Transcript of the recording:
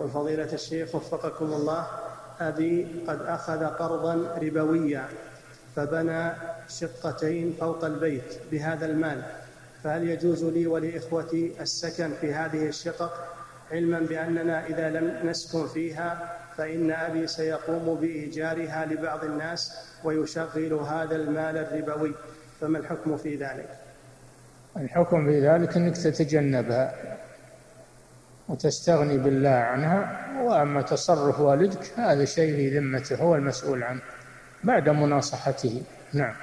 يقول فضيلة الشيخ وفقكم الله أبي قد أخذ قرضا ربويا فبنى شقتين فوق البيت بهذا المال فهل يجوز لي ولإخوتي السكن في هذه الشقق؟ علما بأننا إذا لم نسكن فيها فإن أبي سيقوم بإيجارها لبعض الناس ويشغل هذا المال الربوي فما الحكم في ذلك؟ الحكم في ذلك أنك تتجنبها. وتستغني بالله عنها وأما تصرف والدك هذا شيء في ذمته هو المسؤول عنه بعد مناصحته. نعم.